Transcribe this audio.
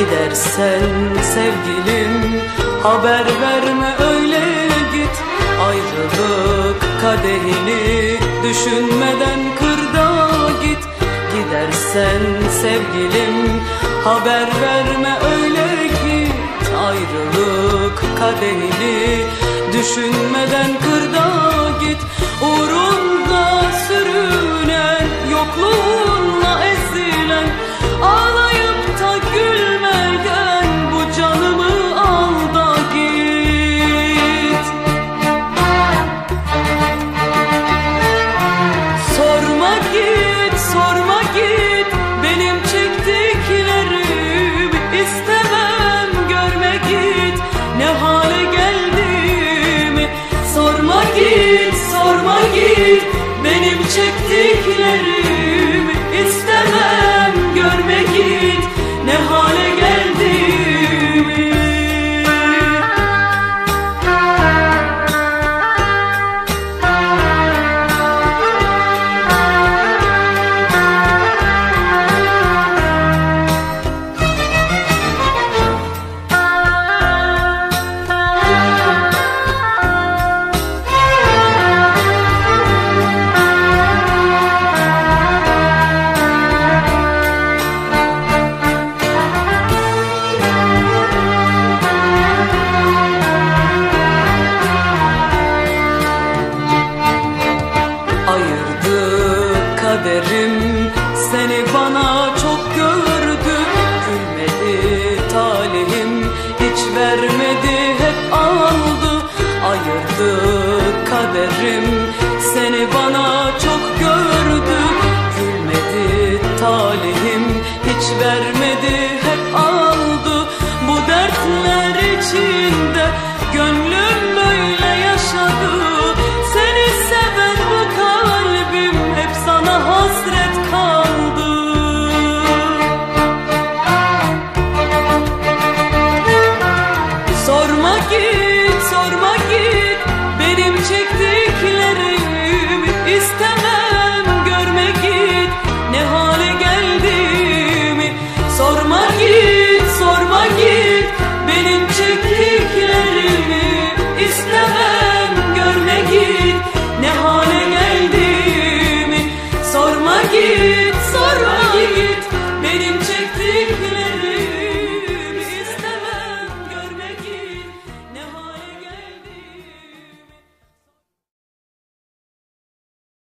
Gidersen sevgilim haber verme öyle git. Ayrılık kadehini düşünmeden kırda git. Gidersen sevgilim haber verme öyle git. Ayrılık kadehini düşünmeden kırda git. Uğrunda Sorma git, sorma git. Benim çektiklerim kaderim Seni bana çok gördüm. Gülmedi talihim Hiç vermedi hep aldı. Ayırdı kaderim. Seni bana çok gördü. Gülmedi talihim Hiç vermedi hep aldı. Bu dertler için git, sonra git, benim çevrem.